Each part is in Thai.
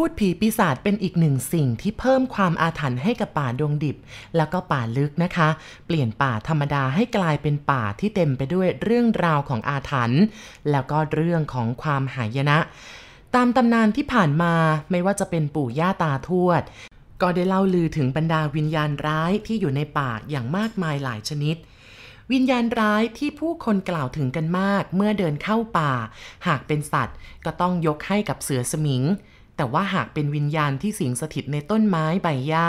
พูดผีปีศาจเป็นอีกหนึ่งสิ่งที่เพิ่มความอาถรรพ์ให้กับป่าดงดิบ แล้วก็ป่าลึกนะคะ เปลี่ยนป่าธรรมดาให้กลายเป็นป่าที่เต็มไปด้วยเรื่องราวของอาถรรพ์แล้วก็เรื่องของความหายนะ ตามตำนานที่ผ่านมาไม่ว่าจะเป็นปู่ย่าตาทวด ก็ได้เล่าลือถึงบรรดาวิญญาณร้ายที่อยู่ในป่าอย่างมากมายหลายชนิดวิญญาณร้ายที่ผู้คนกล่าวถึงกันมากเมื่อเดินเข้าป่า หากเป็นสัตว์ก็ต้องยกให้กับเสือสมิง แต่ว่าหากเป็นวิญญาณที่สิงสถิตในต้นไม้ใบหญ้า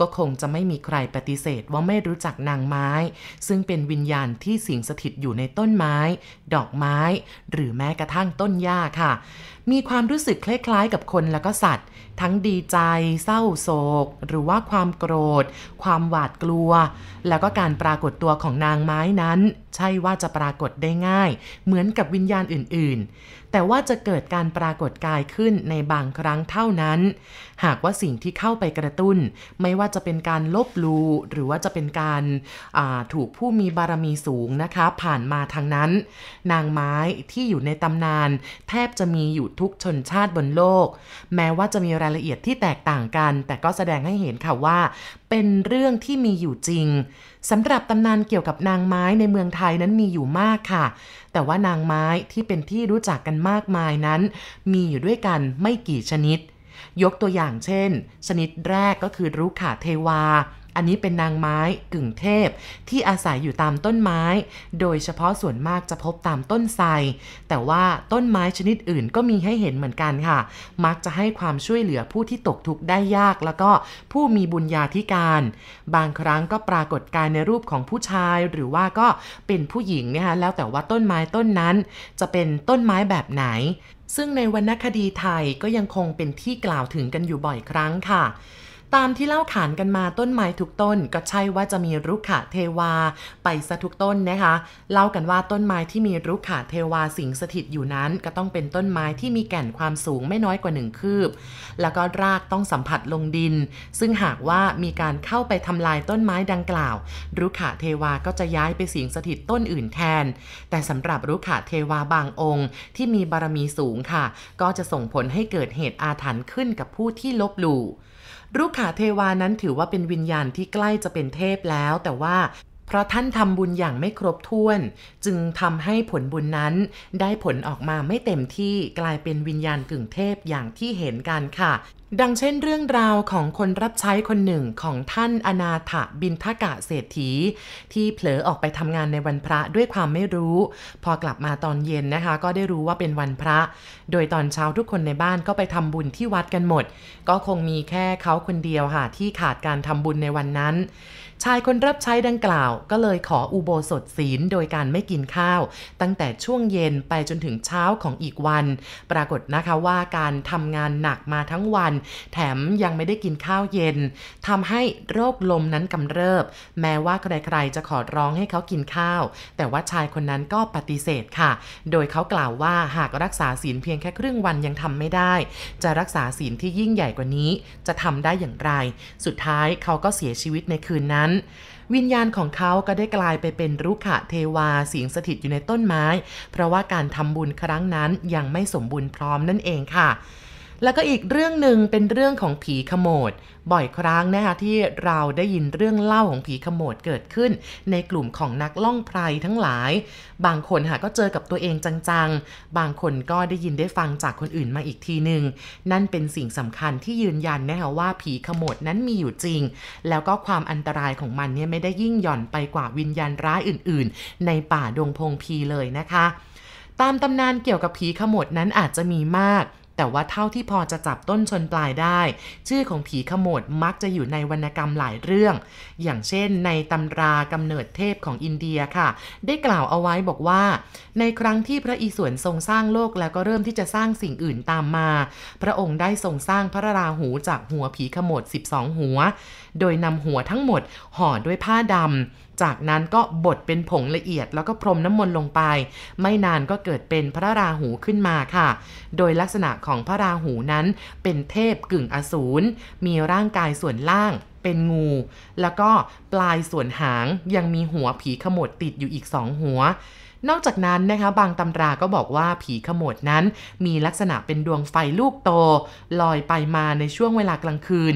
ก็คงจะไม่มีใครปฏิเสธว่าไม่รู้จักนางไม้ ซึ่งเป็นวิญญาณที่สิงสถิตอยู่ในต้นไม้ ดอกไม้ หรือแม้กระทั่งต้นหญ้าค่ะ มีความรู้สึกคล้ายๆกับคนแล้วก็สัตว์ ทั้งดีใจ เศร้าโศก หรือว่าความโกรธ ความหวาดกลัว แล้วก็การปรากฏตัวของนางไม้นั้น ใช่ว่าจะปรากฏได้ง่าย เหมือนกับวิญญาณอื่นๆ แต่ว่าจะเกิดการปรากฏกายขึ้นในบางครั้งเท่านั้น หากว่าสิ่งที่เข้าไปกระตุ้น ไม่ว่าจะเป็นการลบลูหรือว่าจะเป็นการถูกผู้มีบารมีสูงนะคะ ผ่านมาทางนั้น นางไม้ที่อยู่ในตำนาน แทบจะมีอยู่ทุกชนชาติบนโลก แม้ว่าจะมีรายละเอียดที่แตกต่างกัน แต่ก็แสดงให้เห็นค่ะว่า เป็นเรื่องที่มีอยู่จริงสำหรับตำนานเกี่ยวกับนางไม้ในเมืองไทยนั้นมีอยู่มากค่ะ แต่ว่านางไม้ที่เป็นที่รู้จักกันมากมายนั้น มีอยู่ด้วยกันไม่กี่ชนิด ยกตัวอย่างเช่น ชนิดแรกก็คือรุขาเทวา อันนี้เป็นนางไม้กึ่งเทพ ที่อาศัยอยู่ตามต้นไม้ โดยเฉพาะส่วนมากจะพบตามต้นไทรแต่ว่าต้นไม้ชนิดอื่นก็มีให้เห็นเหมือนกันค่ะ มักจะให้ความช่วยเหลือผู้ที่ตกทุกข์ได้ยาก แล้วก็ผู้มีบุญญาธิการ บางครั้งก็ปรากฏกายในรูปของผู้ชาย หรือว่าก็เป็นผู้หญิงนะคะแล้วแต่ว่าต้นไม้ต้นนั้น จะเป็นต้นไม้แบบไหนซึ่งในวรรณคดีไทยก็ยังคงเป็นที่กล่าวถึงกันอยู่บ่อยครั้งค่ะ ตามที่เล่าขานกันมาต้นไม้ทุกต้นก็ใช่ว่าจะมีรุกขะเทวา ไปซะทุกต้นนะคะ เล่ากันว่าต้นไม้ที่มีรุกขะเทวาสิงสถิตอยู่นั้น ก็ต้องเป็นต้นไม้ที่มีแก่นความสูงไม่น้อยกว่าหนึ่งคืบ แล้วก็รากต้องสัมผัสลงดิน ซึ่งหากว่ามีการเข้าไปทำลายต้นไม้ดังกล่าว รุกขะเทวาก็จะย้ายไปสิงสถิตต้นอื่นแทน แต่สำหรับรุกขะเทวาบางองค์ ที่มีบารมีสูงค่ะ ก็จะส่งผลให้เกิดเหตุอาถรรพ์ขึ้นกับผู้ที่ลบหลู่ รูปขาเทวานั้นถือว่าเป็นวิญญาณที่ใกล้จะเป็นเทพแล้ว แต่ว่าเพราะท่านทำบุญอย่างไม่ครบถ้วน จึงทำให้ผลบุญนั้น ได้ผลออกมาไม่เต็มที่กลายเป็นวิญญาณกึ่งเทพอย่างที่เห็นกันค่ะ ดังเช่นเรื่องราวของคนรับใช้คนหนึ่งของท่านอนาถบินทกะเศรษฐี ที่เผลอออกไปทำงานในวันพระด้วยความไม่รู้ พอกลับมาตอนเย็นนะคะ ก็ได้รู้ว่าเป็นวันพระ โดยตอนเช้าทุกคนในบ้านก็ไปทำบุญที่วัดกันหมด ก็คงมีแค่เขาคนเดียวค่ะที่ขาดการทำบุญในวันนั้น ชายคนรับใช้ดังกล่าว ก็เลยขออุโบสถศีลโดยการไม่กินข้าว ตั้งแต่ช่วงเย็นไปจนถึงเช้าของอีกวัน ปรากฏนะคะว่าการทำงานหนักมาทั้งวันแถมยังไม่ได้กินข้าวเย็นทำให้โรคลมนั้นกำเริบ แม้ว่าใครๆจะขอร้องให้เขากินข้าว แต่ว่าชายคนนั้นก็ปฏิเสธค่ะ โดยเขากล่าวว่าหากรักษาศีลเพียงแค่ครึ่งวันยังทำไม่ได้ จะรักษาศีลที่ยิ่งใหญ่กว่านี้ จะทำได้อย่างไร สุดท้ายเขาก็เสียชีวิตในคืนนั้นวิญญาณของเขาก็ได้กลายไปเป็นรุขะเทวาสิงสถิตอยู่ในต้นไม้ เพราะว่าการทำบุญครั้งนั้นยังไม่สมบูรณ์พร้อมนั่นเองค่ะ แล้วก็อีกเรื่องหนึ่งเป็นเรื่องของผีขโมด บ่อยครั้งนะคะที่เราได้ยินเรื่องเล่าของผีขโมดเกิดขึ้น ในกลุ่มของนักล่องไพรทั้งหลาย บางคนค่ะก็เจอกับตัวเองจังๆ บางคนก็ได้ยินได้ฟังจากคนอื่นมาอีกทีหนึ่งนั่นเป็นสิ่งสำคัญที่ยืนยันนะคะว่าผีขโมดนั้นมีอยู่จริง แล้วก็ความอันตรายของมันเนี่ยไม่ได้ยิ่งหย่อนไปกว่าวิญญาณร้ายอื่น ๆ ในป่าดงพงพีเลยนะคะ ตามตำนานเกี่ยวกับผีขโมดนั้นอาจจะมีมาก แต่ว่าเท่าที่พอจะจับต้นชนปลายได้ ชื่อของผีขโมดมักจะอยู่ในวรรณกรรมหลายเรื่อง อย่างเช่น ในตำรากำเนิดเทพของอินเดียค่ะ ได้กล่าวเอาไว้บอกว่า ในครั้งที่พระอิศวรทรงสร้างโลกแล้วก็เริ่มที่จะสร้างสิ่งอื่นตามมา พระองค์ได้ทรงสร้างพระราหูจากหัวผีขโมด 12 หัว โดยนำหัวทั้งหมดห่อด้วยผ้าดำ จากนั้นก็บดเป็นผงละเอียดแล้วก็พรมน้ำมนต์ลงไป ไม่นานก็เกิดเป็นพระราหูขึ้นมาค่ะ โดยลักษณะของพระราหูนั้นเป็นเทพกึ่งอสูร มีร่างกายส่วนล่างเป็นงู แล้วก็ปลายส่วนหางยังมีหัวผีขมวดติดอยู่อีกสองหัวนอกจากนั้นนะคะบางตำราก็บอกว่าผีขโมดนั้น มีลักษณะเป็นดวงไฟลูกโต ลอยไปมาในช่วงเวลากลางคืน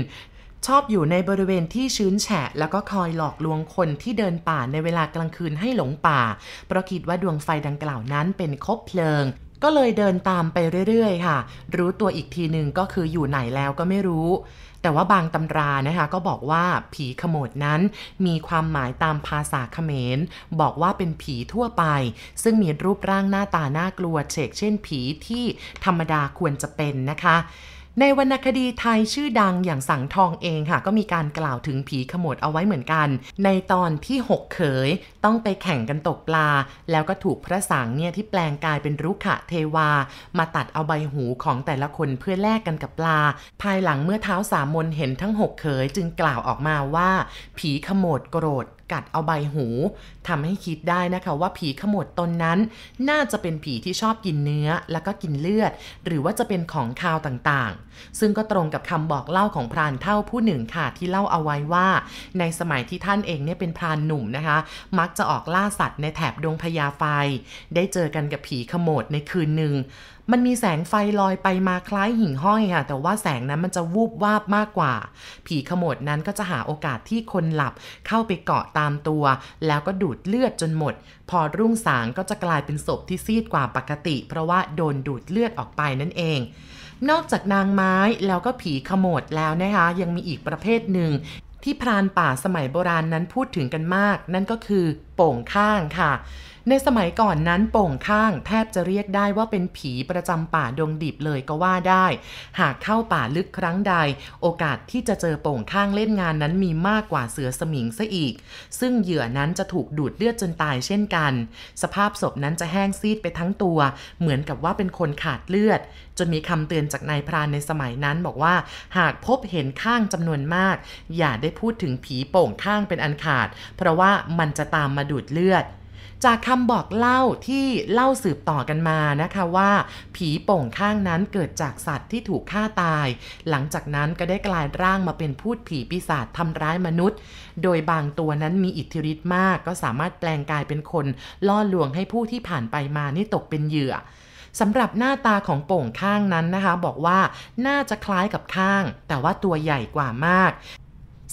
ชอบอยู่ในบริเวณที่ชื้นแฉะ แล้วก็คอยหลอกลวงคนที่เดินป่าในเวลากลางคืนให้หลงป่า เพราะคิดว่าดวงไฟดังกล่าวนั้นเป็นคบเพลิง ก็เลยเดินตามไปเรื่อยๆ ค่ะ รู้ตัวอีกทีหนึ่งก็คืออยู่ไหนแล้วก็ไม่รู้แต่ว่าบางตำรานะคะก็บอกว่าผีขโมดนั้น มีความหมายตามภาษาเขมร บอกว่าเป็นผีทั่วไป ซึ่งมีรูปร่างหน้าตาน่ากลัวเชกเช่นผีที่ธรรมดาควรจะเป็นนะคะ ในวรรณคดีไทยชื่อดังอย่างสังทองเองค่ะ ก็มีการกล่าวถึงผีขโมดเอาไว้เหมือนกัน ในตอนที่หกเขยต้องไปแข่งกันตกปลา แล้วก็ถูกพระสังเนี่ยที่แปลงกายเป็นรุกขะเทวา มาตัดเอาใบหูของแต่ละคนเพื่อแลกกันกับปลา ภายหลังเมื่อเท้าสามมนเห็นทั้งหกเขยจึงกล่าวออกมาว่า ผีขโมดโกรธ กัดเอาใบหูทำให้คิดได้นะคะว่าผีขโมดตนนั้น น่าจะเป็นผีที่ชอบกินเนื้อแล้วก็กินเลือด หรือว่าจะเป็นของคาวต่างๆ ซึ่งก็ตรงกับคำบอกเล่าของพรานเท่าผู้หนึ่งค่ะที่เล่าเอาไว้ว่า ในสมัยที่ท่านเองเนี่ยเป็นพรานหนุ่มนะคะ มักจะออกล่าสัตว์ในแถบดงพญาไฟ ได้เจอกันกับผีขโมดในคืนหนึ่งมันมีแสงไฟลอยไปมาคล้ายหิ่งห้อยค่ะ แต่ว่าแสงนั้นมันจะวูบวาบมากกว่า ผีขโมดนั้นก็จะหาโอกาสที่คนหลับเข้าไปเกาะตามตัว แล้วก็ดูดเลือดจนหมด พอรุ่งสางก็จะกลายเป็นศพที่ซีดกว่าปกติ เพราะว่าโดนดูดเลือดออกไปนั่นเองนอกจากนางไม้แล้วก็ผีขโมดแล้วนะคะ ยังมีอีกประเภทหนึ่ง ที่พรานป่าสมัยโบราณนั้นพูดถึงกันมาก นั่นก็คือโป่งข้างค่ะ ในสมัยก่อนนั้นโป่งข้างแทบจะเรียกได้ว่าเป็นผีประจำป่าดงดิบเลยก็ว่าได้ หากเข้าป่าลึกครั้งใด โอกาสที่จะเจอโป่งข้างเล่นงานนั้นมีมากกว่าเสือสมิงซะอีก ซึ่งเหยื่อนั้นจะถูกดูดเลือดจนตายเช่นกัน สภาพศพนั้นจะแห้งซีดไปทั้งตัว เหมือนกับว่าเป็นคนขาดเลือด จนมีคำเตือนจากนายพรานในสมัยนั้นบอกว่า หากพบเห็นข้างจำนวนมาก อย่าได้พูดถึงผีโป่งข้างเป็นอันขาด เพราะว่ามันจะตามมาดูดเลือด จากคำบอกเล่าที่เล่าสืบต่อกันมานะคะว่า ผีโป่งข้างนั้นเกิดจากสัตว์ที่ถูกฆ่าตาย หลังจากนั้นก็ได้กลายร่างมาเป็นพูดผีปีศาจทำร้ายมนุษย์ โดยบางตัวนั้นมีอิทธิฤทธิ์มาก ก็สามารถแปลงกายเป็นคนล่อลวงให้ผู้ที่ผ่านไปมานี่ตกเป็นเหยื่อสำหรับหน้าตาของโป่งข้างนั้นนะคะ บอกว่าน่าจะคล้ายกับข้าง แต่ว่าตัวใหญ่กว่ามาก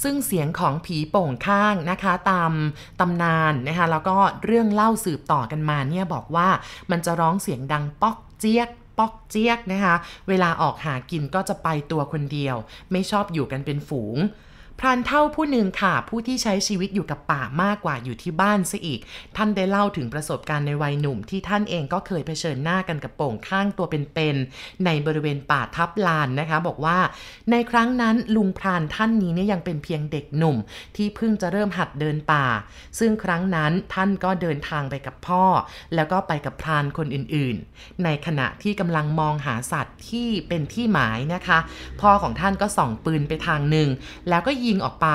ซึ่งเสียงของผีโป่งข้างนะคะตามตำนานนะคะแล้วก็เรื่องเล่าสืบต่อกันมาเนี่ยบอกว่ามันจะร้องเสียงดังป๊อกเจี๊ยกป๊อกเจี๊ยกนะคะ เวลาออกหากินก็จะไปตัวคนเดียว ไม่ชอบอยู่กันเป็นฝูง พรานเท่าผู้หนึ่งค่ะ ผู้ที่ใช้ชีวิตอยู่กับป่ามากกว่าอยู่ที่บ้านซะอีก ท่านได้เล่าถึงประสบการณ์ในวัยหนุ่มที่ท่านเองก็เคยเผชิญหน้ากันกับโป่งข้างตัวเป็นๆในบริเวณป่าทับลานนะคะ บอกว่า ในครั้งนั้นลุงพรานท่านนี้เนี่ยยังเป็นเพียงเด็กหนุ่ม ที่เพิ่งจะเริ่มหัดเดินป่า ซึ่งครั้งนั้นท่านก็เดินทางไปกับพ่อ แล้วก็ไปกับพรานคนอื่นๆ ในขณะที่กำลังมองหาสัตว์ที่เป็นที่หมายนะคะ พ่อของท่านก็ส่องปืนไปทางหนึ่งแล้วก็ยิงออกไป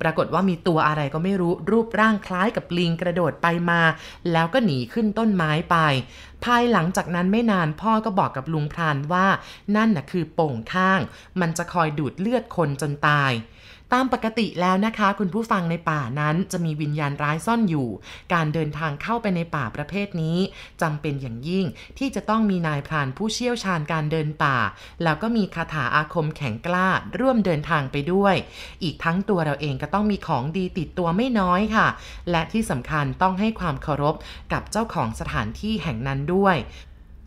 ปรากฏว่ามีตัวอะไรก็ไม่รู้รูปร่างคล้ายกับลิงกระโดดไปมา แล้วก็หนีขึ้นต้นไม้ไป ภายหลังจากนั้นไม่นานพ่อก็บอกกับลุงพรานว่า นั่นน่ะคือโป่งข้าง มันจะคอยดูดเลือดคนจนตาย ตามปกติแล้วนะคะ คุณผู้ฟังในป่านั้นจะมีวิญญาณร้ายซ่อนอยู่ การเดินทางเข้าไปในป่าประเภทนี้จำเป็นอย่างยิ่งที่จะต้องมีนายพรานผู้เชี่ยวชาญการเดินป่า แล้วก็มีคาถาอาคมแข็งกล้าร่วมเดินทางไปด้วย อีกทั้งตัวเราเองก็ต้องมีของดีติดตัวไม่น้อยค่ะ และที่สำคัญต้องให้ความเคารพกับเจ้าของสถานที่แห่งนั้นด้วย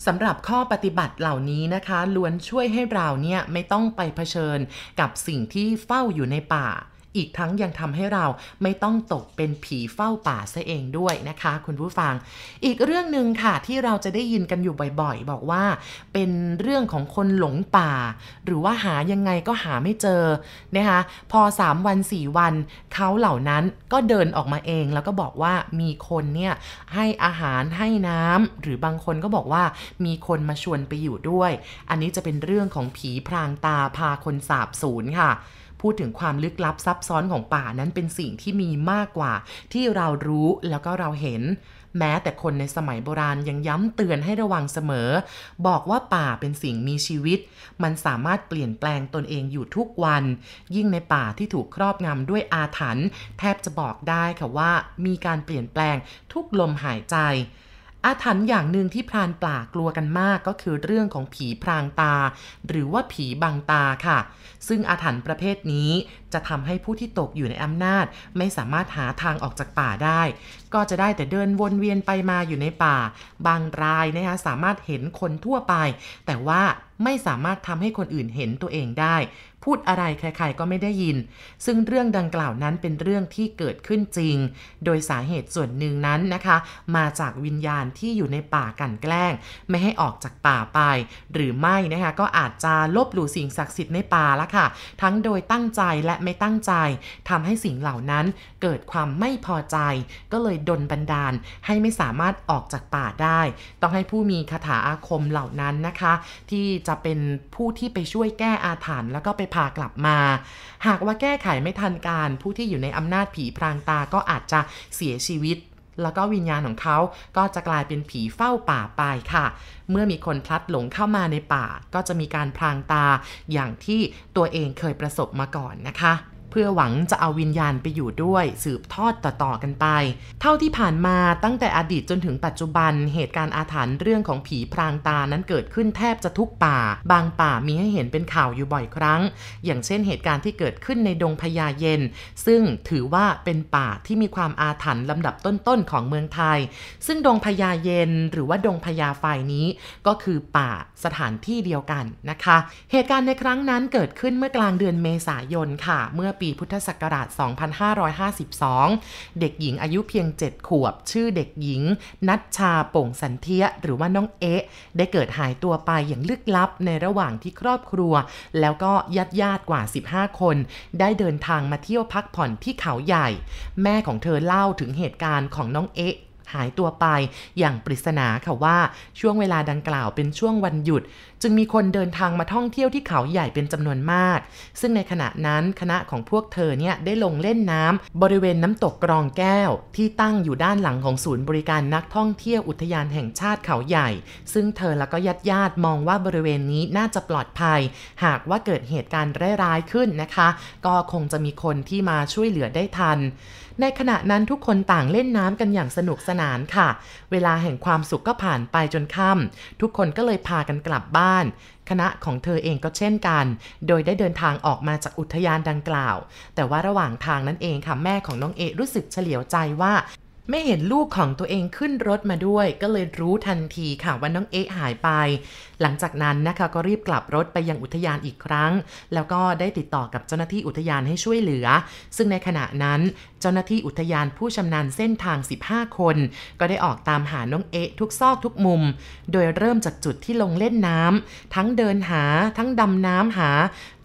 สำหรับข้อปฏิบัติเหล่านี้นะคะ ล้วนช่วยให้เราเนี่ยไม่ต้องไปเผชิญกับสิ่งที่เฝ้าอยู่ในป่า อีกทั้งยังทำให้เราไม่ต้องตกเป็นผีเฝ้าป่าซะเองด้วยนะคะ คุณผู้ฟัง อีกเรื่องหนึ่งค่ะที่เราจะได้ยินกันอยู่บ่อยๆ บอกว่า เป็นเรื่องของคนหลงป่า หรือว่าหายังไงก็หาไม่เจอนะคะพอ 3 วัน 4 วันเขาเหล่านั้นก็เดินออกมาเอง แล้วก็บอกว่ามีคนเนี่ยให้อาหารให้น้ำหรือบางคนก็บอกว่ามีคนมาชวนไปอยู่ด้วย อันนี้จะเป็นเรื่องของผีพรางตาพาคนสาบสูญค่ะ พูดถึงความลึกลับซับซ้อนของป่านั้นเป็นสิ่งที่มีมากกว่า ที่เรารู้แล้วก็เราเห็น แม้แต่คนในสมัยโบราณยังย้ำเตือนให้ระวังเสมอ บอกว่าป่าเป็นสิ่งมีชีวิต มันสามารถเปลี่ยนแปลงตนเองอยู่ทุกวัน ยิ่งในป่าที่ถูกครอบงำด้วยอาถรรพ์แทบจะบอกได้ค่ะว่า มีการเปลี่ยนแปลงทุกลมหายใจ อาถรรพ์อย่างหนึ่งที่พรานป่ากลัวกันมากก็คือเรื่องของผีพรางตา หรือว่าผีบังตาค่ะ ซึ่งอาถรรพ์ประเภทนี้จะทำให้ผู้ที่ตกอยู่ในอำนาจ ไม่สามารถหาทางออกจากป่าได้ ก็จะได้แต่เดินวนเวียนไปมาอยู่ในป่า บางรายนะคะสามารถเห็นคนทั่วไป แต่ว่าไม่สามารถทำให้คนอื่นเห็นตัวเองได้ พูดอะไรใครๆก็ไม่ได้ยิน ซึ่งเรื่องดังกล่าวนั้นเป็นเรื่องที่เกิดขึ้นจริง โดยสาเหตุส่วนหนึ่งนั้นนะคะ มาจากวิญญาณที่อยู่ในป่ากันแกล้ง ไม่ให้ออกจากป่าไป หรือไม่นะคะก็อาจจะลบหลู่สิ่งศักดิ์สิทธิ์ในป่าละค่ะ ทั้งโดยตั้งใจและไม่ตั้งใจทำให้สิ่งเหล่านั้นเกิดความไม่พอใจ ก็เลยดนบันดาลให้ไม่สามารถออกจากป่าได้ ต้องให้ผู้มีคาถาอาคมเหล่านั้นนะคะ ที่จะเป็นผู้ที่ไปช่วยแก้อาถรรพ์แล้วก็ไปพากลับมา หากว่าแก้ไขไม่ทันการ ผู้ที่อยู่ในอำนาจผีพรางตาก็อาจจะเสียชีวิตแล้วก็วิญญาณของเขาก็จะกลายเป็นผีเฝ้าป่าไปค่ะ เมื่อมีคนพลัดหลงเข้ามาในป่า ก็จะมีการพรางตาอย่างที่ตัวเองเคยประสบมาก่อนนะคะ เพื่อหวังจะเอาวิญญาณไปอยู่ด้วยสืบทอดต่อๆกันไป เท่าที่ผ่านมาตั้งแต่อดีตจนถึงปัจจุบัน เหตุการณ์อาถรรพ์เรื่องของผีพรางตานั้นเกิดขึ้นแทบจะทุกป่า บางป่ามีให้เห็นเป็นข่าวอยู่บ่อยครั้ง อย่างเช่นเหตุการณ์ที่เกิดขึ้นในดงพญาเย็น ซึ่งถือว่าเป็นป่าที่มีความอาถรรพ์ลำดับต้นๆของเมืองไทย ซึ่งดงพญาเย็น หรือว่าดงพญาไฟนี้ ก็คือป่าสถานที่เดียวกันนะคะ เหตุการณ์ในครั้งนั้นเกิดขึ้นเมื่อกลางเดือนเมษายนค่ะ เมื่อปีพุทธศักราช 2552 เด็กหญิงอายุเพียง 7 ขวบ ชื่อเด็กหญิง นัชชาป่งสันเทียหรือว่าน้องเอ๊ะ ได้เกิดหายตัวไปอย่างลึกลับในระหว่างที่ครอบครัว แล้วก็ญาติญาติกว่า 15 คน ได้เดินทางมาเที่ยวพักผ่อนที่เขาใหญ่ แม่ของเธอเล่าถึงเหตุการณ์ของน้องเอ๊ะ หายตัวไป อย่างปริศนาค่ะว่าช่วงเวลาดังกล่าวเป็นช่วงวันหยุด จึงมีคนเดินทางมาท่องเที่ยวที่เขาใหญ่เป็นจำนวนมาก ซึ่งในขณะนั้นคณะของพวกเธอเนี่ยได้ลงเล่นน้ำบริเวณน้ำตกกรองแก้ว ที่ตั้งอยู่ด้านหลังของศูนย์บริการนักท่องเที่ยวอุทยานแห่งชาติเขาใหญ่ ซึ่งเธอแล้วก็ญาติญาติมองว่าบริเวณนี้น่าจะปลอดภัย หากว่าเกิดเหตุการณ์ร้ายๆขึ้นนะคะ ก็คงจะมีคนที่มาช่วยเหลือได้ทัน ในขณะนั้นทุกคนต่างเล่นน้ำกันอย่างสนุกสนานค่ะ เวลาแห่งความสุขก็ผ่านไปจนค่ำทุกคนก็เลยพากันกลับบ้าน คณะของเธอเองก็เช่นกัน โดยได้เดินทางออกมาจากอุทยานดังกล่าว แต่ว่าระหว่างทางนั้นเองค่ะแม่ของน้องเอรู้สึกเฉลียวใจว่าไม่เห็นลูกของตัวเองขึ้นรถมาด้วย ก็เลยรู้ทันทีค่ะว่าน้องเอ๊หายไป หลังจากนั้นนะคะก็รีบกลับรถไปยังอุทยานอีกครั้ง แล้วก็ได้ติดต่อกับเจ้าหน้าที่อุทยานให้ช่วยเหลือ ซึ่งในขณะนั้น เจ้าหน้าที่อุทยานผู้ชำนาญเส้นทาง 15 คน ก็ได้ออกตามหาน้องเอ๊ทุกซอกทุกมุม โดยเริ่มจากจุดที่ลงเล่นน้ำทั้งเดินหาทั้งดำน้ำหา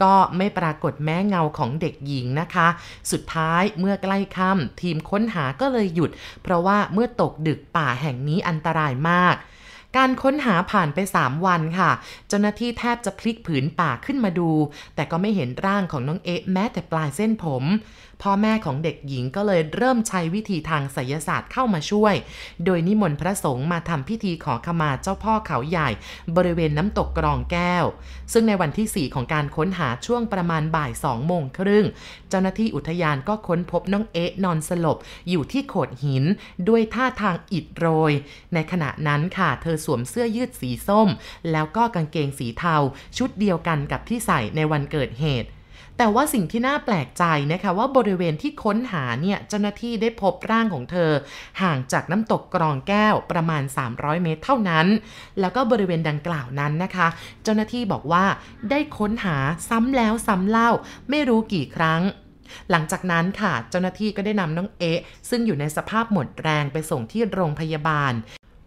ก็ไม่ปรากฏแม้เงาของเด็กหญิงนะคะ สุดท้ายเมื่อใกล้ค่ำทีมค้นหาก็เลยหยุด เพราะว่าเมื่อตกดึกป่าแห่งนี้อันตรายมากการค้นหาผ่านไป 3 วันค่ะ เจ้าหน้าที่แทบจะพลิกผืนป่าขึ้นมาดู แต่ก็ไม่เห็นร่างของน้องเอ๊ะแม้แต่ปลายเส้นผมพ่อแม่ของเด็กหญิงก็เลยเริ่มใช้วิธีทางไสยศาสตร์เข้ามาช่วย โดยนิมนต์พระสงฆ์มาทำพิธีขอขมาเจ้าพ่อเขาใหญ่ บริเวณน้ำตกกรองแก้ว ซึ่งในวันที่ 4 ของการค้นหาช่วงประมาณบ่าย2โมงครึ่ง เจ้าหน้าที่อุทยานก็ค้นพบน้องเอ๊ะนอนสลบ อยู่ที่โขดหินด้วยท่าทางอิดโรย ในขณะนั้นค่ะเธอสวมเสื้อยืดสีส้ม แล้วก็กางเกงสีเทา ชุดเดียวกันกับที่ใส่ในวันเกิดเหตุ แต่ว่าสิ่งที่น่าแปลกใจนะคะว่าบริเวณที่ค้นหาเนี่ยเจ้าหน้าที่ได้พบร่างของเธอ ห่างจากน้ำตกกรองแก้วประมาณ 300 เมตรเท่านั้น แล้วก็บริเวณดังกล่าวนั้นนะคะ เจ้าหน้าที่บอกว่าได้ค้นหาซ้ำแล้วซ้ำเล่าไม่รู้กี่ครั้งหลังจากนั้นค่ะ เจ้าหน้าที่ก็ได้นำน้องเอ๊ะ ซึ่งอยู่ในสภาพหมดแรงไปส่งที่โรงพยาบาล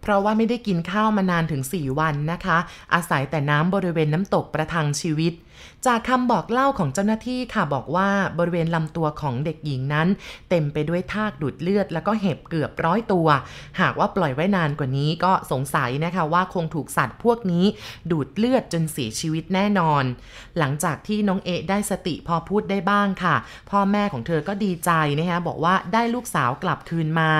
เพราะว่าไม่ได้กินข้าวมานานถึง 4 วันนะคะ อาศัยแต่น้ำบริเวณน้ำตกประทังชีวิต จากคำบอกเล่าของเจ้าหน้าที่ค่ะบอกว่าบริเวณลำตัวของเด็กหญิงนั้น เต็มไปด้วยทากดูดเลือด แล้วก็เห็บเกือบร้อยตัว หากว่าปล่อยไว้นานกว่านี้ก็สงสัยนะคะว่าคงถูกสัตว์พวกนี้ ดูดเลือดจนเสียชีวิตแน่นอน หลังจากที่น้องเอได้สติพอพูดได้บ้างค่ะ พ่อแม่ของเธอก็ดีใจนะคะบอกว่าได้ลูกสาวกลับคืนมา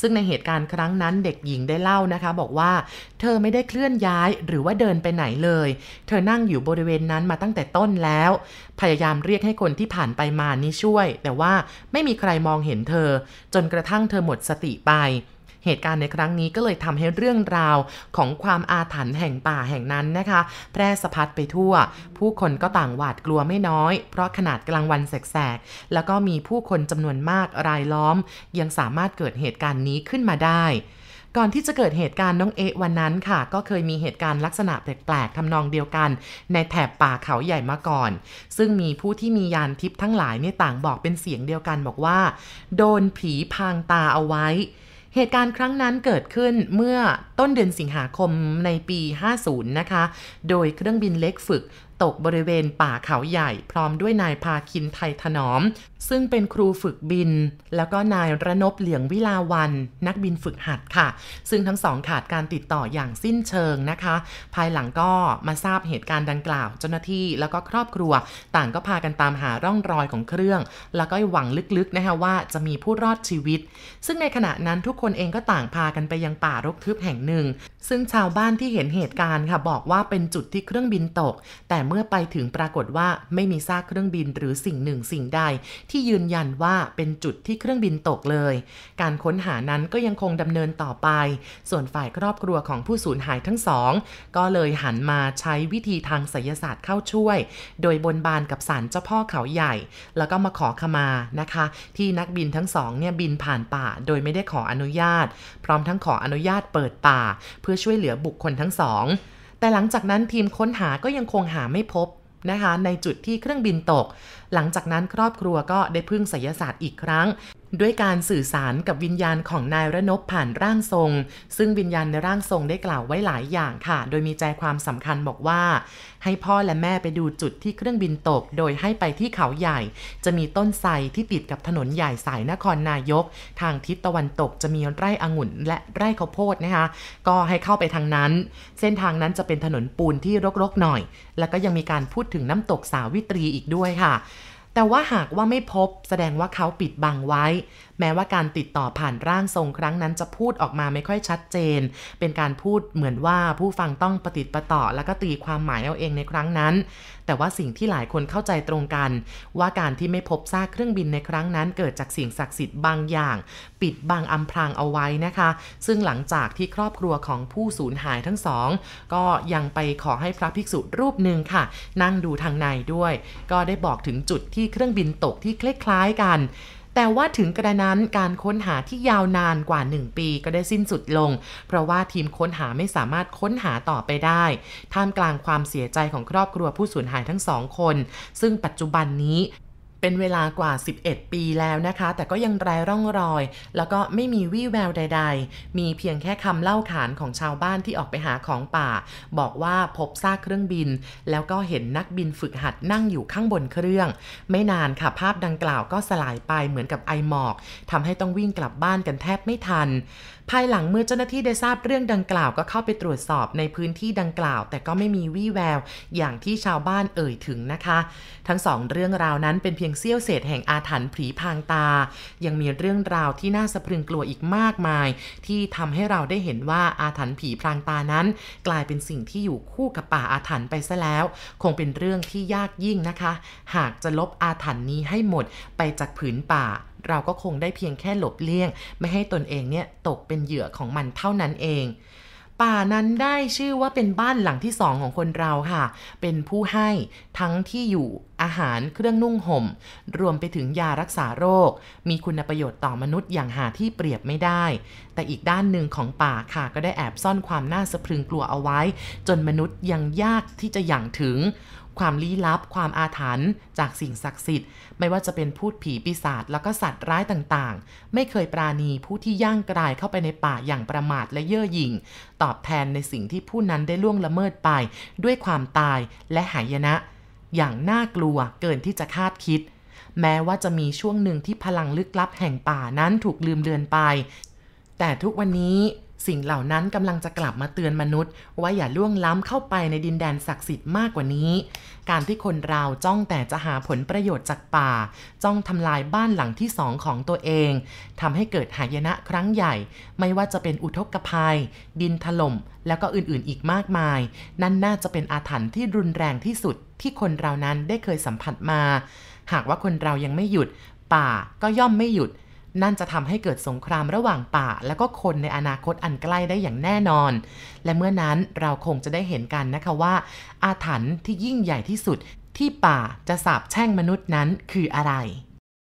ซึ่งในเหตุการณ์ครั้งนั้นเด็กหญิงได้เล่านะคะ บอกว่า เธอไม่ได้เคลื่อนย้ายหรือว่าเดินไปไหนเลย เธอนั่งอยู่บริเวณนั้นมาตั้งแต่ต้นแล้ว พยายามเรียกให้คนที่ผ่านไปมานี้ช่วย แต่ว่าไม่มีใครมองเห็นเธอ จนกระทั่งเธอหมดสติไป เหตุการณ์ในครั้งนี้ก็เลยทำให้เรื่องราวของความอาถรรพ์แห่งป่าแห่งนั้นนะคะ แพร่สะพัดไปทั่ว ผู้คนก็ต่างหวาดกลัวไม่น้อย เพราะขนาดกลางวันแสกๆ แล้วก็มีผู้คนจำนวนมากรายล้อม ยังสามารถเกิดเหตุการณ์นี้ขึ้นมาได้ ก่อนที่จะเกิดเหตุการณ์น้องเอวันนั้นค่ะ ก็เคยมีเหตุการณ์ลักษณะแปลกๆทำนองเดียวกัน ในแถบป่าเขาใหญ่มาก่อน ซึ่งมีผู้ที่มียานทิพย์ทั้งหลายเนี่ยต่างบอกเป็นเสียงเดียวกันบอกว่า โดนผีพางตาเอาไว้ เหตุการณ์ครั้งนั้นเกิดขึ้นเมื่อต้นเดือนสิงหาคมในปี 50 นะคะ โดยเครื่องบินเล็กฝึก ตกบริเวณป่าเขาใหญ่พร้อมด้วยนายพาคินไทยถนอม ซึ่งเป็นครูฝึกบิน แล้วก็นายระนบเหลียงวิลาวัน นักบินฝึกหัดค่ะ ซึ่งทั้งสองขาดการติดต่ออย่างสิ้นเชิงนะคะ ภายหลังก็มาทราบเหตุการณ์ดังกล่าว เจ้าหน้าที่แล้วก็ครอบครัว ต่างก็พากันตามหาร่องรอยของเครื่อง แล้วก็หวังลึกๆนะคะว่าจะมีผู้รอดชีวิต ซึ่งในขณะนั้นทุกคนเองก็ต่างพากันไปยังป่ารกทึบแห่งหนึ่ง ซึ่งชาวบ้านที่เห็นเหตุการณ์ค่ะบอกว่าเป็นจุดที่เครื่องบินตก แต่เมื่อไปถึงปรากฏว่าไม่มีซากเครื่องบินหรือสิ่งหนึ่งสิ่งใด ที่ยืนยันว่าเป็นจุดที่เครื่องบินตกเลย การค้นหานั้นก็ยังคงดำเนินต่อไป ส่วนฝ่ายครอบครัวของผู้สูญหายทั้งสอง ก็เลยหันมาใช้วิธีทางไสยศาสตร์เข้าช่วย โดยบนบานกับศาลเจ้าพ่อเขาใหญ่ แล้วก็มาขอขมานะคะ ที่นักบินทั้งสองเนี่ยบินผ่านป่า โดยไม่ได้ขออนุญาต พร้อมทั้งขออนุญาตเปิดป่า เพื่อช่วยเหลือบุคคลทั้งสอง แต่หลังจากนั้นทีมค้นหาก็ยังคงหาไม่พบนะคะในจุดที่เครื่องบินตก หลังจากนั้นครอบครัวก็ได้พึ่งไสยศาสตร์อีกครั้ง ด้วยการสื่อสารกับวิญญาณของนายระนบผ่านร่างทรง ซึ่งวิญญาณในร่างทรงได้กล่าวไว้หลายอย่างค่ะ โดยมีใจความสำคัญบอกว่า ให้พ่อและแม่ไปดูจุดที่เครื่องบินตก โดยให้ไปที่เขาใหญ่ จะมีต้นไทรที่ติดกับถนนใหญ่สายนครนายก ทางทิศตะวันตกจะมีไร่องุ่น และไร่ข้าวโพดนะคะก็ให้เข้าไปทางนั้น เส้นทางนั้นจะเป็นถนนปูนที่รกๆหน่อย แล้วก็ยังมีการพูดถึงน้ำตกสาวิตรีอีกด้วยค่ะ แต่ว่าหากว่าไม่พบแสดงว่าเขาปิดบังไว้ แม้ว่าการติดต่อผ่านร่างทรงครั้งนั้นจะพูดออกมาไม่ค่อยชัดเจน เป็นการพูดเหมือนว่าผู้ฟังต้องปฏิติประต่อแล้วก็ตีความหมายเอาเองในครั้งนั้น แต่ว่าสิ่งที่หลายคนเข้าใจตรงกัน ว่าการที่ไม่พบซากเครื่องบินในครั้งนั้น เกิดจากสิ่งศักดิ์สิทธิ์บางอย่าง ปิดบังอำพรางเอาไว้นะคะ ซึ่งหลังจากที่ครอบครัวของผู้สูญหายทั้งสอง ก็ยังไปขอให้พระภิกษุรูปหนึ่งค่ะ นั่งดูทางในด้วย ก็ได้บอกถึงจุดที่เครื่องบินตกที่คล้ายๆกัน แต่ว่าถึงกระนั้นการค้นหาที่ยาวนานกว่า 1 ปีก็ได้สิ้นสุดลง เพราะว่าทีมค้นหาไม่สามารถค้นหาต่อไปได้ ท่ามกลางความเสียใจของครอบครัวผู้สูญหายทั้งสองคน ซึ่งปัจจุบันนี้ เป็นเวลากว่า 11 ปีแล้วนะคะ แต่ก็ยังไร้ร่องรอย แล้วก็ไม่มีวี่แววใด ๆ มีเพียงแค่คำเล่าขานของชาวบ้านที่ออกไปหาของป่า บอกว่าพบซากเครื่องบิน แล้วก็เห็นนักบินฝึกหัดนั่งอยู่ข้างบนเครื่อง ไม่นานค่ะภาพดังกล่าวก็สลายไปเหมือนกับไอหมอกทำให้ต้องวิ่งกลับบ้านกันแทบไม่ทัน ภายหลังเมื่อเจ้าหน้าที่ได้ทราบเรื่องดังกล่าวก็เข้าไปตรวจสอบในพื้นที่ดังกล่าว แต่ก็ไม่มีวี่แวว อย่างที่ชาวบ้านเอ่ยถึงนะคะ ทั้งสองเรื่องราวนั้นเป็นเพียงเสี้ยวเศษแห่งอาถรรพ์ผีพางตา ยังมีเรื่องราวที่น่าสะพรึงกลัวอีกมากมาย ที่ทำให้เราได้เห็นว่าอาถรรพ์ผีพรางตานั้น กลายเป็นสิ่งที่อยู่คู่กับป่าอาถรรพ์ไปซะแล้ว คงเป็นเรื่องที่ยากยิ่งนะคะ หากจะลบอาถรรพ์นี้ให้หมดไปจากผืนป่า เราก็คงได้เพียงแค่หลบเลี่ยง ไม่ให้ตนเองเนี่ยตกเป็นเหยื่อของมันเท่านั้นเองป่านั้นได้ชื่อว่าเป็นบ้านหลังที่สองของคนเราค่ะ เป็นผู้ให้ทั้งที่อยู่อาหารเครื่องนุ่งห่ม รวมไปถึงยารักษาโรค มีคุณประโยชน์ต่อมนุษย์อย่างหาที่เปรียบไม่ได้ แต่อีกด้านหนึ่งของป่าค่ะ ก็ได้แอบซ่อนความน่าสะพรึงกลัวเอาไว้ จนมนุษย์ยังยากที่จะอย่างถึง ความลี้ลับ ความอาถรรพ์จากสิ่งศักดิ์สิทธิ์ ไม่ว่าจะเป็นพูดผีปีศาจแล้วก็สัตว์ร้ายต่างๆ ไม่เคยปราณีผู้ที่ย่างกลายเข้าไปในป่าอย่างประมาทและเย่อหยิ่ง ตอบแทนในสิ่งที่ผู้นั้นได้ล่วงละเมิดไป ด้วยความตายและหายนะ อย่างน่ากลัวเกินที่จะคาดคิด แม้ว่าจะมีช่วงหนึ่งที่พลังลึกลับแห่งป่านั้นถูกลืมเลือนไป แต่ทุกวันนี้ สิ่งเหล่านั้นกำลังจะกลับมาเตือนมนุษย์ ว่าอย่าล่วงล้ำเข้าไปในดินแดนศักดิ์สิทธิ์มากกว่านี้ การที่คนเราจ้องแต่จะหาผลประโยชน์จากป่า จ้องทำลายบ้านหลังที่สองของตัวเองทำให้เกิดหายนะครั้งใหญ่ ไม่ว่าจะเป็นอุทกภัย ดินถล่ม แล้วก็อื่นๆอีกมากมาย นั่นน่าจะเป็นอาถรรพ์ที่รุนแรงที่สุดที่คนเรานั้นได้เคยสัมผัสมา หากว่าคนเรายังไม่หยุด ป่าก็ย่อมไม่หยุด นั่นจะทำให้เกิดสงครามระหว่างป่า และก็คนในอนาคตอันใกล้ได้อย่างแน่นอน และเมื่อนั้นเราคงจะได้เห็นกันนะคะว่า อาถรรพ์ที่ยิ่งใหญ่ที่สุดที่ป่าจะสาบแช่งมนุษย์นั้นคืออะไร